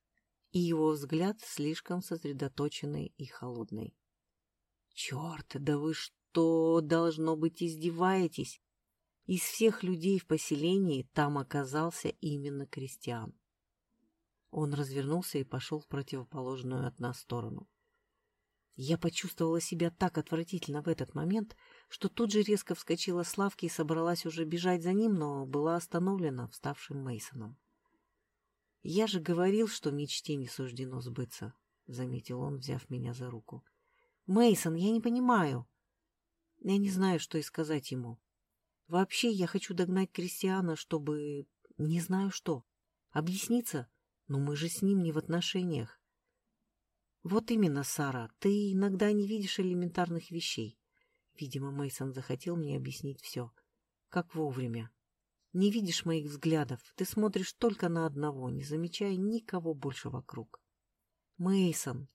и его взгляд слишком сосредоточенный и холодный. «Черт, да вы что, должно быть, издеваетесь?» Из всех людей в поселении там оказался именно крестьян. Он развернулся и пошел в противоположную от нас сторону. Я почувствовала себя так отвратительно в этот момент, что тут же резко вскочила с лавки и собралась уже бежать за ним, но была остановлена вставшим Мейсоном. «Я же говорил, что мечте не суждено сбыться», — заметил он, взяв меня за руку. Мейсон, я не понимаю». Я не знаю, что и сказать ему. Вообще, я хочу догнать Кристиана, чтобы... Не знаю что. Объясниться? Но мы же с ним не в отношениях. Вот именно, Сара, ты иногда не видишь элементарных вещей. Видимо, Мейсон захотел мне объяснить все. Как вовремя. Не видишь моих взглядов, ты смотришь только на одного, не замечая никого больше вокруг. Мейсон.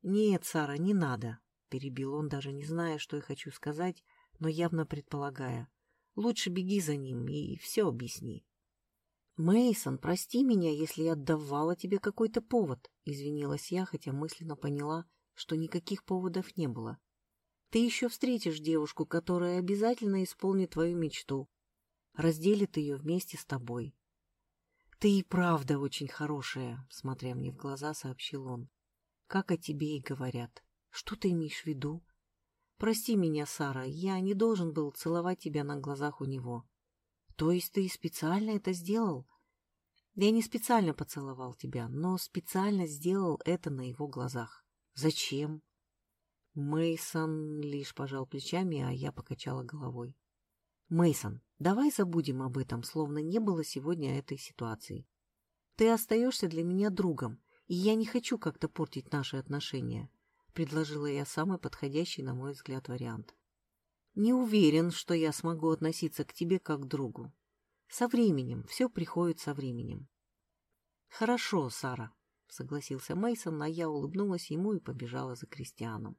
Нет, Сара, не надо, перебил он, даже не зная, что я хочу сказать, но явно предполагая. Лучше беги за ним и все объясни. Мейсон, прости меня, если я отдавала тебе какой-то повод, извинилась я, хотя мысленно поняла, что никаких поводов не было. Ты еще встретишь девушку, которая обязательно исполнит твою мечту, разделит ее вместе с тобой. — Ты и правда очень хорошая, — смотря мне в глаза, сообщил он. — Как о тебе и говорят. Что ты имеешь в виду? Прости меня, Сара, я не должен был целовать тебя на глазах у него. То есть ты специально это сделал? Я не специально поцеловал тебя, но специально сделал это на его глазах. Зачем? Мейсон лишь пожал плечами, а я покачала головой. Мейсон, давай забудем об этом, словно не было сегодня этой ситуации. Ты остаешься для меня другом, и я не хочу как-то портить наши отношения, предложила я самый подходящий, на мой взгляд, вариант. Не уверен, что я смогу относиться к тебе как к другу. Со временем, все приходит со временем. Хорошо, Сара, согласился Мейсон, а я улыбнулась ему и побежала за Кристианом.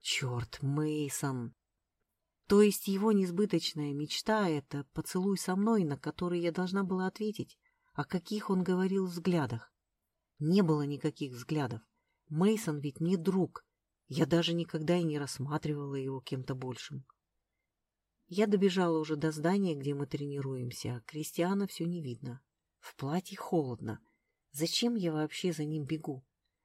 Черт, Мейсон! То есть его несбыточная мечта — это поцелуй со мной, на который я должна была ответить. О каких он говорил взглядах? Не было никаких взглядов. Мейсон ведь не друг. Я даже никогда и не рассматривала его кем-то большим. Я добежала уже до здания, где мы тренируемся, а Кристиана все не видно. В платье холодно. Зачем я вообще за ним бегу?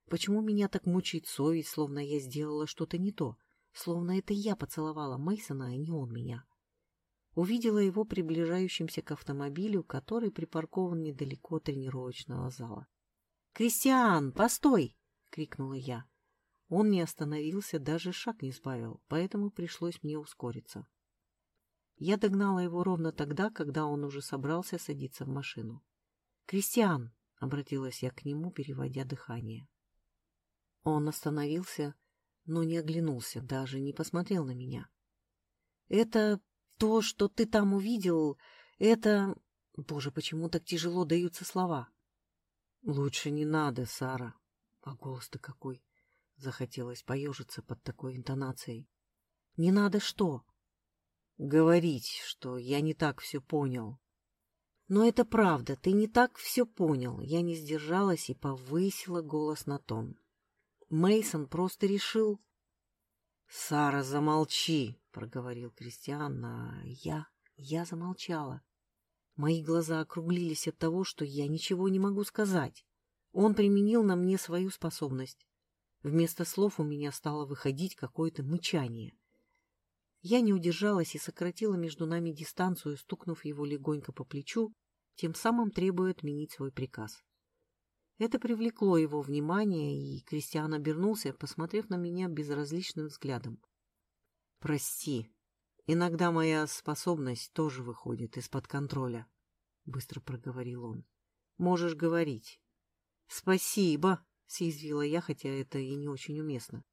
Почему меня так мучает совесть, словно я сделала что-то не то? словно это я поцеловала Мейсона, а не он меня. Увидела его приближающимся к автомобилю, который припаркован недалеко от тренировочного зала. «Кристиан, постой!» — крикнула я. Он не остановился, даже шаг не сбавил, поэтому пришлось мне ускориться. Я догнала его ровно тогда, когда он уже собрался садиться в машину. «Кристиан!» — обратилась я к нему, переводя дыхание. Он остановился, но не оглянулся, даже не посмотрел на меня. «Это то, что ты там увидел, это... Боже, почему так тяжело даются слова?» «Лучше не надо, Сара». А голос-то какой! Захотелось поежиться под такой интонацией. «Не надо что?» «Говорить, что я не так все понял». «Но это правда, ты не так все понял». Я не сдержалась и повысила голос на тон. Мейсон просто решил... Сара, замолчи, проговорил Кристиан, а я... я замолчала. Мои глаза округлились от того, что я ничего не могу сказать. Он применил на мне свою способность. Вместо слов у меня стало выходить какое-то мычание. Я не удержалась и сократила между нами дистанцию, стукнув его легонько по плечу, тем самым требуя отменить свой приказ. Это привлекло его внимание, и Кристиан обернулся, посмотрев на меня безразличным взглядом. «Прости, иногда моя способность тоже выходит из-под контроля», — быстро проговорил он. «Можешь говорить». «Спасибо», — съязвила я, хотя это и не очень уместно.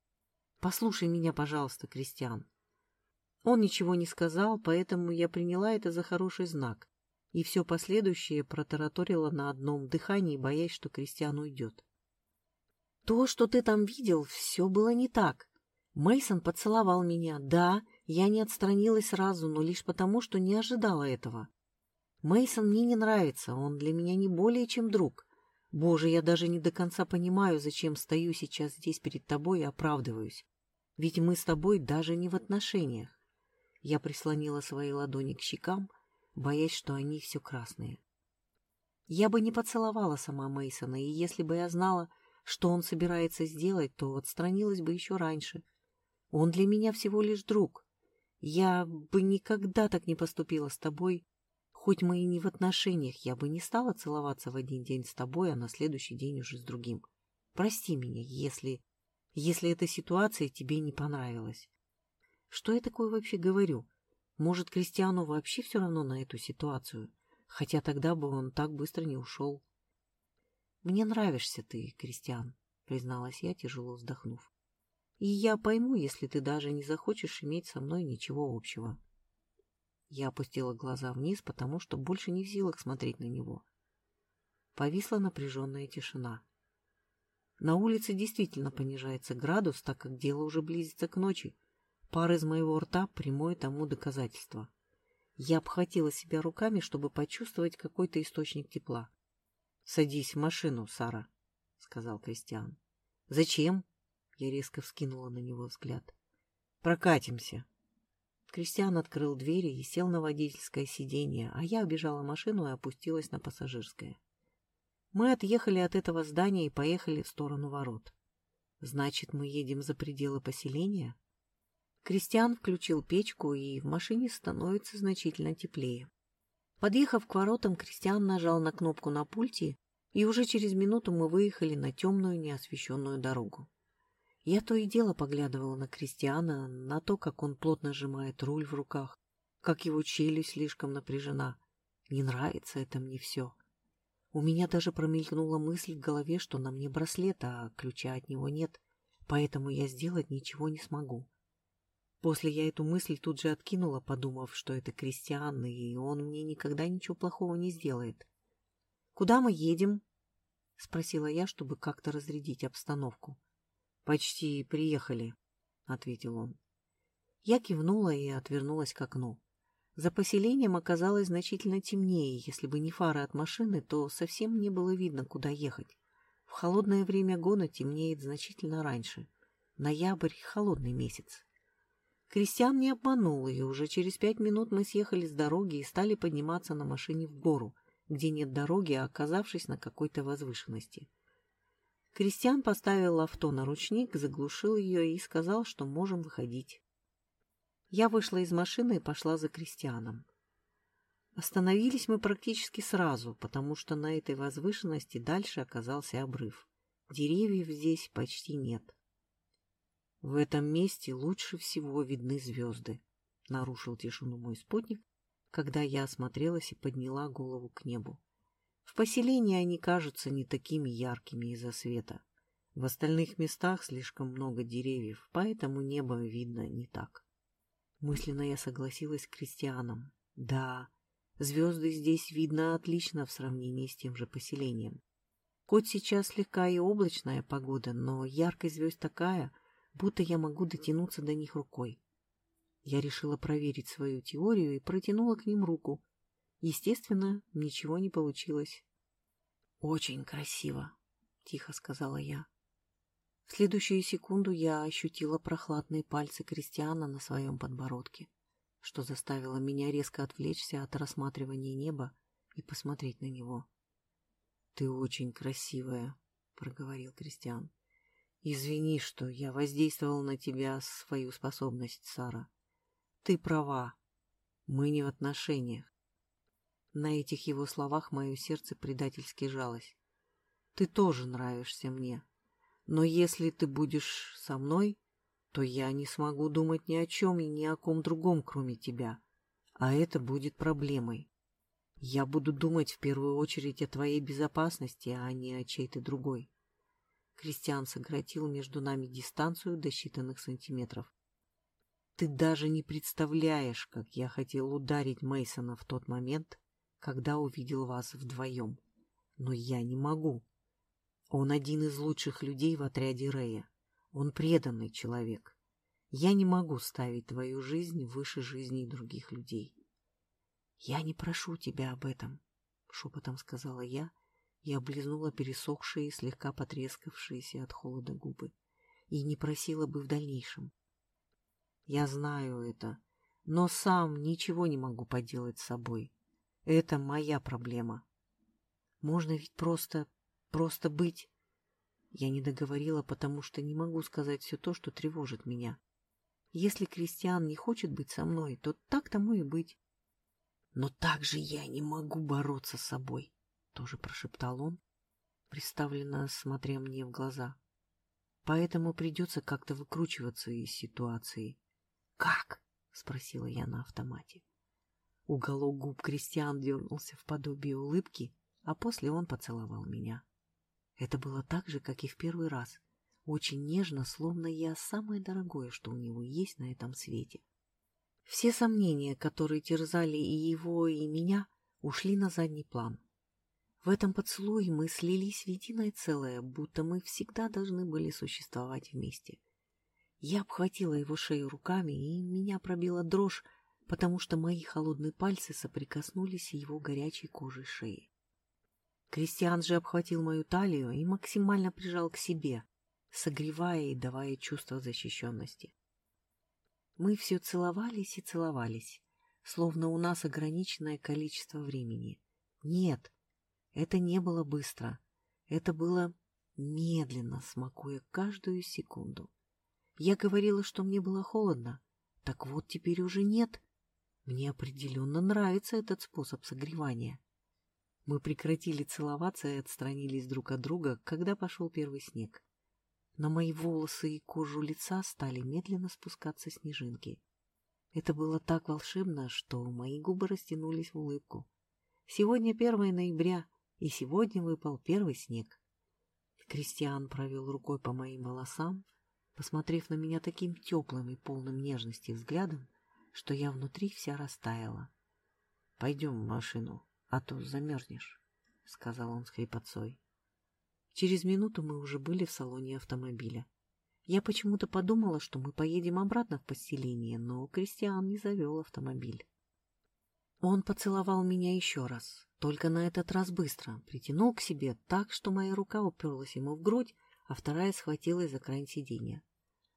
«Послушай меня, пожалуйста, Кристиан». Он ничего не сказал, поэтому я приняла это за хороший знак и все последующее протараторила на одном дыхании, боясь, что Кристиан уйдет. То, что ты там видел, все было не так. Мейсон поцеловал меня. Да, я не отстранилась сразу, но лишь потому, что не ожидала этого. Мейсон мне не нравится, он для меня не более чем друг. Боже, я даже не до конца понимаю, зачем стою сейчас здесь перед тобой и оправдываюсь. Ведь мы с тобой даже не в отношениях. Я прислонила свои ладони к щекам, боясь, что они все красные. Я бы не поцеловала сама Мейсона, и если бы я знала, что он собирается сделать, то отстранилась бы еще раньше. Он для меня всего лишь друг. Я бы никогда так не поступила с тобой, хоть мы и не в отношениях, я бы не стала целоваться в один день с тобой, а на следующий день уже с другим. Прости меня, если... если эта ситуация тебе не понравилась. Что я такое вообще говорю? Может, Кристиану вообще все равно на эту ситуацию, хотя тогда бы он так быстро не ушел. «Мне нравишься ты, Кристиан», — призналась я, тяжело вздохнув. «И я пойму, если ты даже не захочешь иметь со мной ничего общего». Я опустила глаза вниз, потому что больше не в силах смотреть на него. Повисла напряженная тишина. На улице действительно понижается градус, так как дело уже близится к ночи, Пар из моего рта — прямое тому доказательство. Я обхватила себя руками, чтобы почувствовать какой-то источник тепла. — Садись в машину, Сара, — сказал Кристиан. — Зачем? — я резко вскинула на него взгляд. — Прокатимся. Кристиан открыл двери и сел на водительское сиденье, а я обежала машину и опустилась на пассажирское. Мы отъехали от этого здания и поехали в сторону ворот. Значит, мы едем за пределы поселения? Кристиан включил печку, и в машине становится значительно теплее. Подъехав к воротам, Кристиан нажал на кнопку на пульте, и уже через минуту мы выехали на темную неосвещенную дорогу. Я то и дело поглядывала на Кристиана, на то, как он плотно сжимает руль в руках, как его челюсть слишком напряжена. Не нравится это мне все. У меня даже промелькнула мысль в голове, что на мне браслет, а ключа от него нет, поэтому я сделать ничего не смогу. После я эту мысль тут же откинула, подумав, что это Кристиан, и он мне никогда ничего плохого не сделает. «Куда мы едем?» — спросила я, чтобы как-то разрядить обстановку. «Почти приехали», — ответил он. Я кивнула и отвернулась к окну. За поселением оказалось значительно темнее, если бы не фары от машины, то совсем не было видно, куда ехать. В холодное время года темнеет значительно раньше. Ноябрь — холодный месяц. Кристиан не обманул, и уже через пять минут мы съехали с дороги и стали подниматься на машине в гору, где нет дороги, а оказавшись на какой-то возвышенности. Кристиан поставил авто на ручник, заглушил ее и сказал, что можем выходить. Я вышла из машины и пошла за Кристианом. Остановились мы практически сразу, потому что на этой возвышенности дальше оказался обрыв. Деревьев здесь почти нет. В этом месте лучше всего видны звезды, — нарушил тишину мой спутник, когда я осмотрелась и подняла голову к небу. В поселении они кажутся не такими яркими из-за света. В остальных местах слишком много деревьев, поэтому небо видно не так. Мысленно я согласилась с крестьянам. Да, звезды здесь видно отлично в сравнении с тем же поселением. Хоть сейчас слегка и облачная погода, но яркость звезд такая — будто я могу дотянуться до них рукой. Я решила проверить свою теорию и протянула к ним руку. Естественно, ничего не получилось. «Очень красиво», — тихо сказала я. В следующую секунду я ощутила прохладные пальцы Кристиана на своем подбородке, что заставило меня резко отвлечься от рассматривания неба и посмотреть на него. «Ты очень красивая», — проговорил Кристиан. «Извини, что я воздействовал на тебя свою способность, Сара. Ты права. Мы не в отношениях. На этих его словах мое сердце предательски жалось. Ты тоже нравишься мне. Но если ты будешь со мной, то я не смогу думать ни о чем и ни о ком другом, кроме тебя. А это будет проблемой. Я буду думать в первую очередь о твоей безопасности, а не о чьей-то другой. Кристиан сократил между нами дистанцию до считанных сантиметров. Ты даже не представляешь, как я хотел ударить Мейсона в тот момент, когда увидел вас вдвоем. Но я не могу. Он один из лучших людей в отряде Рея. Он преданный человек. Я не могу ставить твою жизнь выше жизней других людей. Я не прошу тебя об этом, — шепотом сказала я и облизнула пересохшие, слегка потрескавшиеся от холода губы. И не просила бы в дальнейшем. Я знаю это, но сам ничего не могу поделать с собой. Это моя проблема. Можно ведь просто, просто быть... Я не договорила, потому что не могу сказать все то, что тревожит меня. Если Кристиан не хочет быть со мной, то так тому и быть. Но так же я не могу бороться с собой, — тоже прошептал он, приставленно смотря мне в глаза. Поэтому придется как-то выкручиваться из ситуации. «Как?» — спросила я на автомате. Уголок губ Кристиан дернулся в подобие улыбки, а после он поцеловал меня. Это было так же, как и в первый раз. Очень нежно, словно я самое дорогое, что у него есть на этом свете. Все сомнения, которые терзали и его, и меня, ушли на задний план. В этом поцелуе мы слились в единое целое, будто мы всегда должны были существовать вместе. Я обхватила его шею руками, и меня пробила дрожь, потому что мои холодные пальцы соприкоснулись с его горячей кожей шеи. Кристиан же обхватил мою талию и максимально прижал к себе, согревая и давая чувство защищенности. Мы все целовались и целовались, словно у нас ограниченное количество времени. Нет, это не было быстро, это было медленно, смакуя каждую секунду. Я говорила, что мне было холодно. Так вот, теперь уже нет. Мне определенно нравится этот способ согревания. Мы прекратили целоваться и отстранились друг от друга, когда пошел первый снег. На мои волосы и кожу лица стали медленно спускаться снежинки. Это было так волшебно, что мои губы растянулись в улыбку. Сегодня 1 ноября, и сегодня выпал первый снег. Кристиан провел рукой по моим волосам, посмотрев на меня таким теплым и полным нежности взглядом, что я внутри вся растаяла. — Пойдем в машину, а то замерзнешь, — сказал он с хрипотцой. Через минуту мы уже были в салоне автомобиля. Я почему-то подумала, что мы поедем обратно в поселение, но Кристиан не завел автомобиль. Он поцеловал меня еще раз, только на этот раз быстро, притянул к себе так, что моя рука уперлась ему в грудь, а вторая схватилась за край сиденья.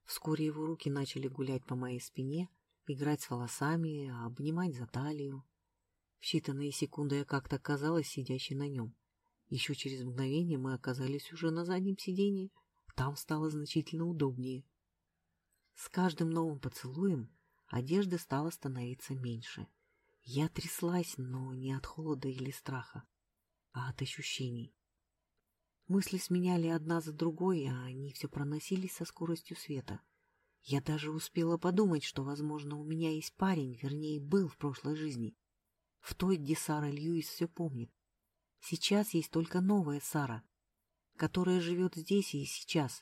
Вскоре его руки начали гулять по моей спине, играть с волосами, обнимать за талию. В считанные секунды я как-то оказалась сидящей на нем. Еще через мгновение мы оказались уже на заднем сиденье, там стало значительно удобнее. С каждым новым поцелуем одежды стало становиться меньше. Я тряслась, но не от холода или страха, а от ощущений. Мысли сменяли одна за другой, а они все проносились со скоростью света. Я даже успела подумать, что, возможно, у меня есть парень, вернее, был в прошлой жизни. В той, где Сара Льюис все помнит. Сейчас есть только новая Сара, которая живет здесь и сейчас,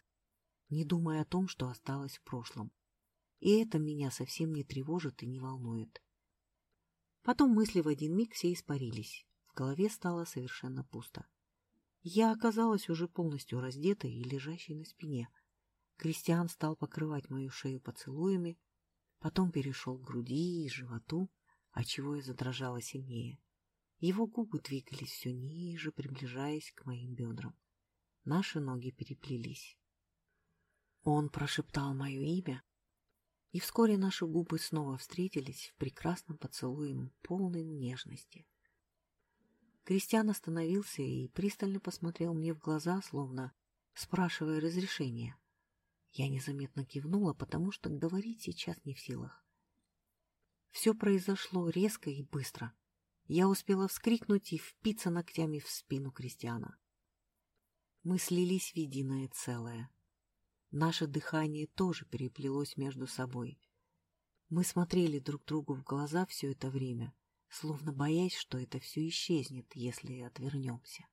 не думая о том, что осталось в прошлом. И это меня совсем не тревожит и не волнует. Потом мысли в один миг все испарились. В голове стало совершенно пусто. Я оказалась уже полностью раздетой и лежащей на спине. Кристиан стал покрывать мою шею поцелуями, потом перешел к груди и животу, отчего я задрожала сильнее. Его губы двигались все ниже, приближаясь к моим бедрам. Наши ноги переплелись. Он прошептал мое имя, и вскоре наши губы снова встретились в прекрасном поцелуе полной нежности. Кристиан остановился и пристально посмотрел мне в глаза, словно спрашивая разрешения. Я незаметно кивнула, потому что говорить сейчас не в силах. Все произошло резко и быстро. Я успела вскрикнуть и впиться ногтями в спину Кристиана. Мы слились в единое целое. Наше дыхание тоже переплелось между собой. Мы смотрели друг другу в глаза все это время, словно боясь, что это все исчезнет, если отвернемся.